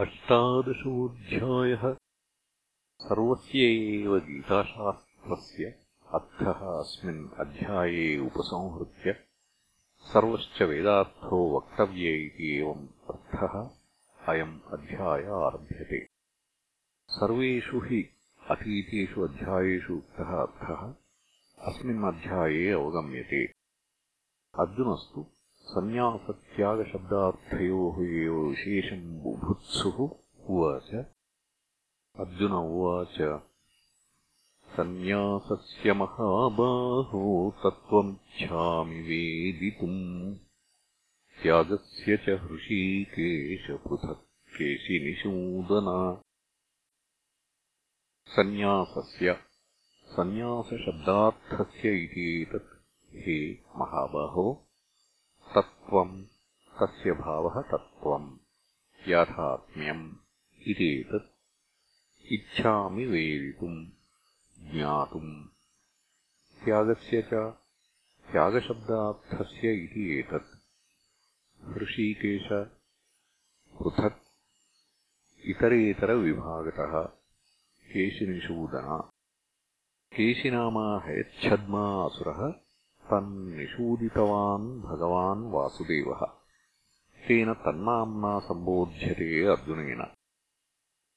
अष्टादशोऽध्यायः सर्वस्य एव गीताशास्त्रस्य अर्थः अस्मिन् अध्याये उपसंहृत्य सर्वश्च वेदार्थो वक्तव्य इति एवम् अर्थः अयम् अध्याय आरभ्यते सर्वेषु हि अतीतेषु अध्यायेषु उक्तः अर्थः अस्मिन् अध्याये अवगम्यते। अर्जुनस्तु सन्न्यासत्यागशब्दार्थयोः एव विशेषम् बुभुत्सुः उवाच। अर्जुन उवाच। सन्न्यासस्य महाबाहो तत्त्वमिच्छामि वेदितुम्। त्यागस्य च हृषीकेशपृथक् केशिनिषूदना सन्न्यासस्य। सन्न्यासशब्दार्थस्य इति एतत्। हे महाबाहो तत्त्वम्। तस्य भावः तत्त्वम्। याथात्म्यम् इत्येतत् इच्छामि वेदितुम् ज्ञातुम्। त्यागस्य च त्यागशब्दार्थस्य इति एतत्। हृषीकेश पृथक् इतरेतरविभागतः केशिनिषूदना। केशिनामा हयच्छद्मा असुरः तन्निषूदितवान् भगवान् वासुदेवः। तेन तन्नाम्ना सम्बोध्यते अर्जुनेन